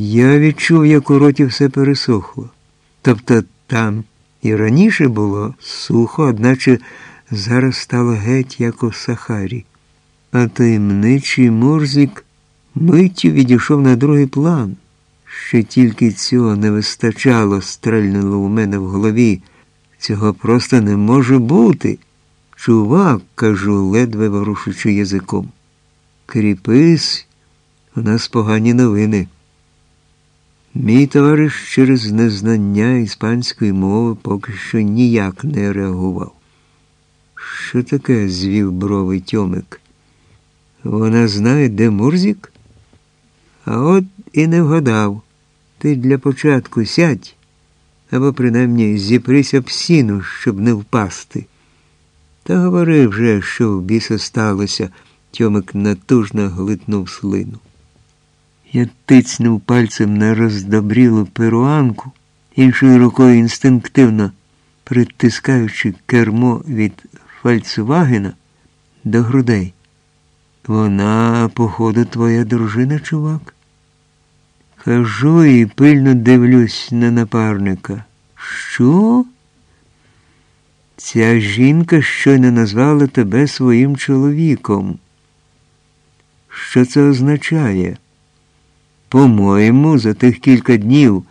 Я відчув, як у роті все пересохло. Тобто там і раніше було сухо, одначе зараз стало геть, як у Сахарі. А таємничий Мурзик миттю відійшов на другий план. Ще тільки цього не вистачало, стрельнуло у мене в голові. Цього просто не може бути. Чувак, кажу, ледве ворушучи язиком. Кріпись, у нас погані новини. Мій товариш через незнання іспанської мови поки що ніяк не реагував. Що таке? звів брови Тьомик. Вона знає, де Мурзік? А от і не вгадав. Ти для початку сядь або принаймні зіприся об сіну, щоб не впасти. Та говори вже, що в біса сталося, Тьомик натужно глитнув слину. Я тицнув пальцем на роздобрілу перуанку, іншою рукою інстинктивно притискаючи кермо від Фальцвагена до грудей. Вона, походу, твоя дружина, чувак. Хожу і пильно дивлюсь на напарника. Що? Ця жінка щойно назвала тебе своїм чоловіком. Що це означає? По-моєму, за тих кілька днів,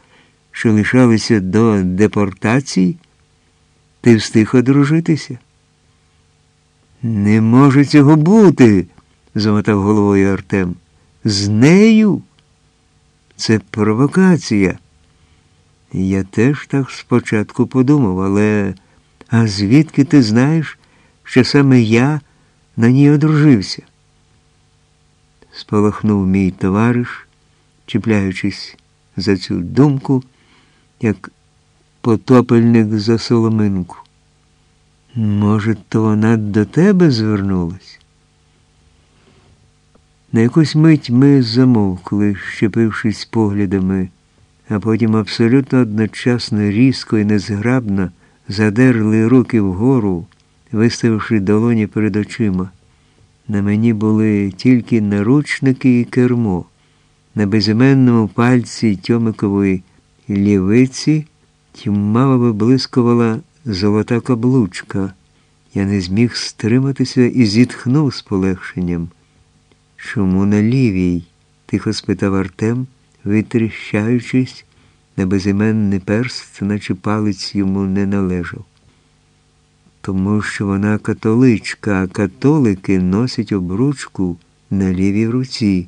що лишалися до депортації, ти встиг одружитися? Не може цього бути, замотав головою Артем. З нею? Це провокація. Я теж так спочатку подумав, але а звідки ти знаєш, що саме я на ній одружився? Спалахнув мій товариш, чіпляючись за цю думку, як потопельник за соломинку. Може, то вона до тебе звернулась? На якусь мить ми замовкли, щепившись поглядами, а потім абсолютно одночасно різко і незграбно задерли руки вгору, виставивши долоні перед очима. На мені були тільки наручники і кермо. На безіменному пальці Тьомикової лівиці тьмаво виблискувала золота каблучка. Я не зміг стриматися і зітхнув з полегшенням. Чому на лівій? тихо спитав Артем, витріщаючись на безіменний перст, наче палець йому не належав. Тому що вона католичка, а католики носять обручку на лівій руці,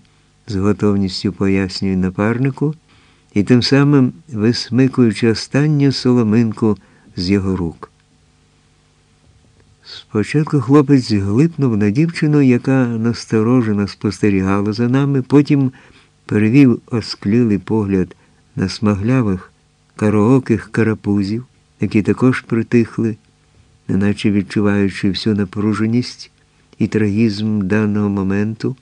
з готовністю пояснює напарнику і тим самим висмикуючи останню соломинку з його рук. Спочатку хлопець глипнув на дівчину, яка насторожено спостерігала за нами, потім перевів осклілий погляд на смаглявих караоких карапузів, які також притихли, неначе відчуваючи всю напруженість і трагізм даного моменту,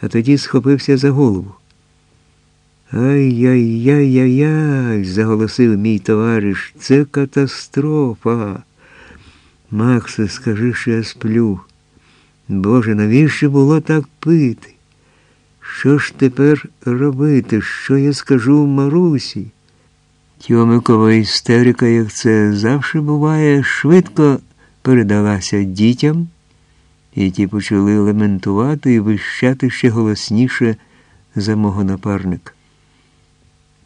а тоді схопився за голову. Ай-яй-яй-яй-яй, заголосив мій товариш, це катастрофа. Максе, скажи, що я сплю. Боже, навіщо було так пити? Що ж тепер робити? Що я скажу Марусі? Тьомикова істерика, як це завжди буває, швидко передалася дітям, і ті почали лементувати і вищати ще голосніше за мого напарника.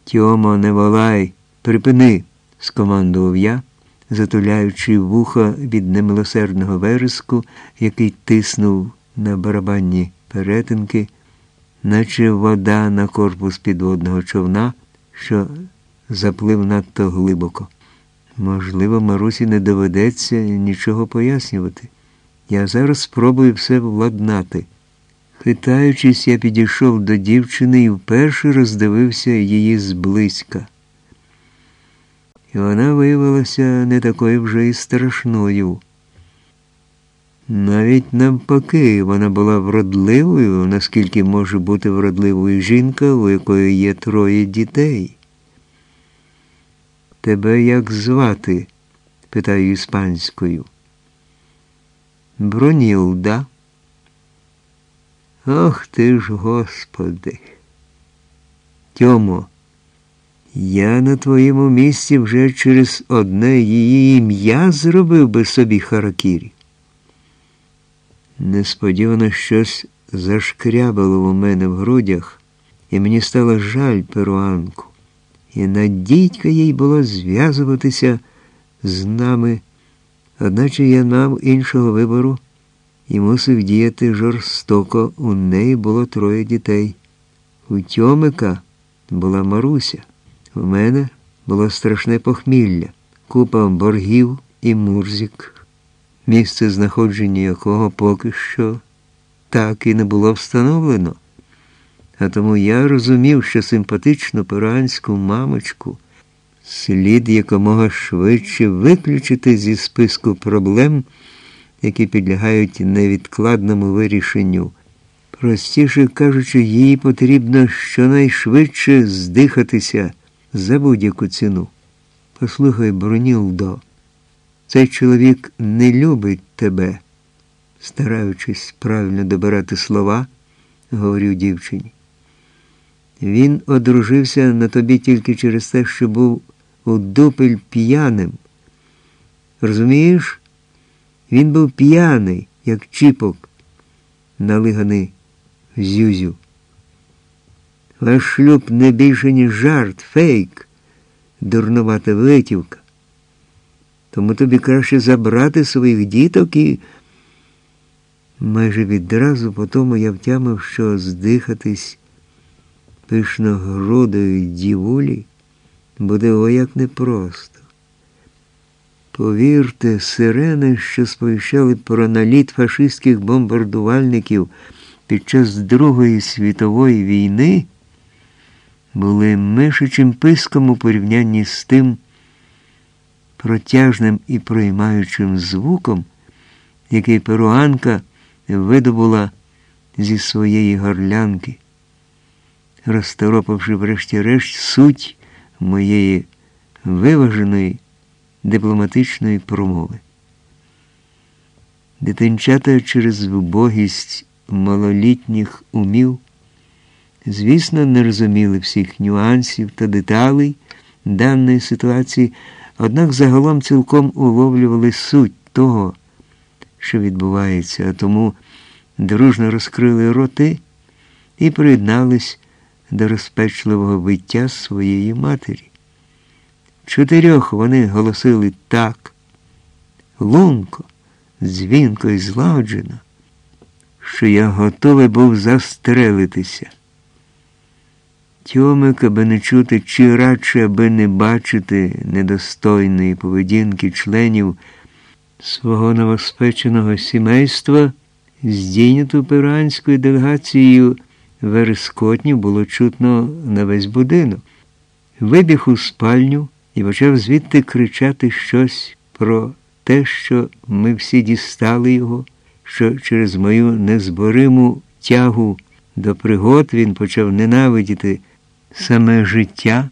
Тьомо, не волай, припини, скомандував я затуляючи вуха від немилосердного вереску, який тиснув на барабанні перетинки, наче вода на корпус підводного човна, що заплив надто глибоко. Можливо, Марусі не доведеться нічого пояснювати. Я зараз спробую все владнати. Хитаючись, я підійшов до дівчини і вперше роздивився її зблизька і вона виявилася не такою вже і страшною. Навіть навпаки, вона була вродливою, наскільки може бути вродливою жінка, у якої є троє дітей. Тебе як звати? питаю іспанською. Бронілда. Ох ти ж, Господи! Тьомо, я на твоєму місці вже через одне її ім'я зробив би собі харакірі. Несподівано щось зашкрябало у мене в грудях, і мені стало жаль перуанку. І надійка їй було зв'язуватися з нами, одначе я мав іншого вибору і мусив діяти жорстоко. У неї було троє дітей. У Тьомика була Маруся. У мене було страшне похмілля, купа боргів і мурзик, місце знаходження якого поки що так і не було встановлено. А тому я розумів, що симпатичну перуанську мамочку слід якомога швидше виключити зі списку проблем, які підлягають невідкладному вирішенню. Простіше кажучи, їй потрібно щонайшвидше здихатися за будь-яку ціну. Послухай, Бронілдо, цей чоловік не любить тебе, стараючись правильно добирати слова, говорив дівчині. Він одружився на тобі тільки через те, що був у дупель п'яним. Розумієш? Він був п'яний, як чіпок, налиганий в зюзю. Ваш шлюб не більше, ніж жарт, фейк, дурнувата витівка. Тому тобі краще забрати своїх діток і. Майже відразу по тому я втямив, що здихатись пишногрудої дівулі буде о як непросто. Повірте, сирени, що сповіщали про наліт фашистських бомбардувальників під час Другої світової війни були мишичим писком у порівнянні з тим протяжним і проймаючим звуком, який перуанка видобула зі своєї горлянки, розторопавши врешті-решт суть моєї виваженої дипломатичної промови. Дитинчата через вбогість малолітніх умів звісно, не розуміли всіх нюансів та деталей даної ситуації, однак загалом цілком уловлювали суть того, що відбувається, а тому дружно розкрили роти і приєднались до розпечливого виття своєї матері. Чотирьох вони голосили так, лунко, дзвінко і злагоджено, що я готовий був застрелитися. Тьомик, аби не чути, чи радше аби не бачити недостойної поведінки членів свого новоспеченого сімейства, здійняту перуанською делегацією верескотнів було чутно на весь будинок. Вибіг у спальню і почав звідти кричати щось про те, що ми всі дістали його, що через мою незбориму тягу до пригод він почав ненавидіти саме життя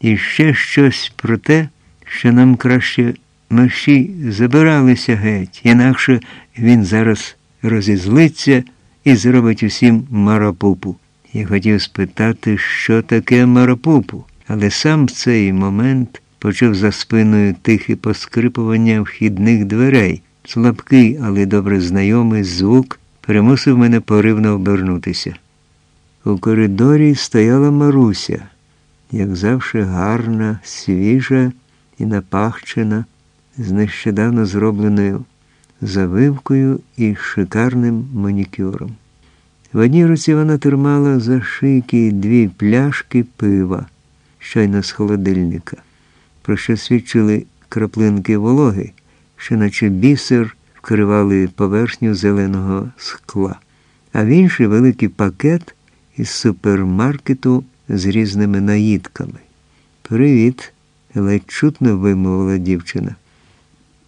і ще щось про те, що нам краще мерщі забиралися геть, інакше він зараз розізлиться і зробить усім марапупу. Я хотів спитати, що таке марапупу, але сам в цей момент почув за спиною тихе поскрипування вхідних дверей. Слабкий, але добре знайомий звук примусив мене поривно обернутися. У коридорі стояла Маруся, як завжди гарна, свіжа і напахчена, з нещодавно зробленою завивкою і шикарним манікюром. В одній руці вона тримала за шийки дві пляшки пива, щойно з холодильника, про що свідчили краплинки вологи, що наче бісер вкривали поверхню зеленого скла, а в інший великий пакет із супермаркету з різними наїдками. Привіт, ледь чутно вимовила дівчина.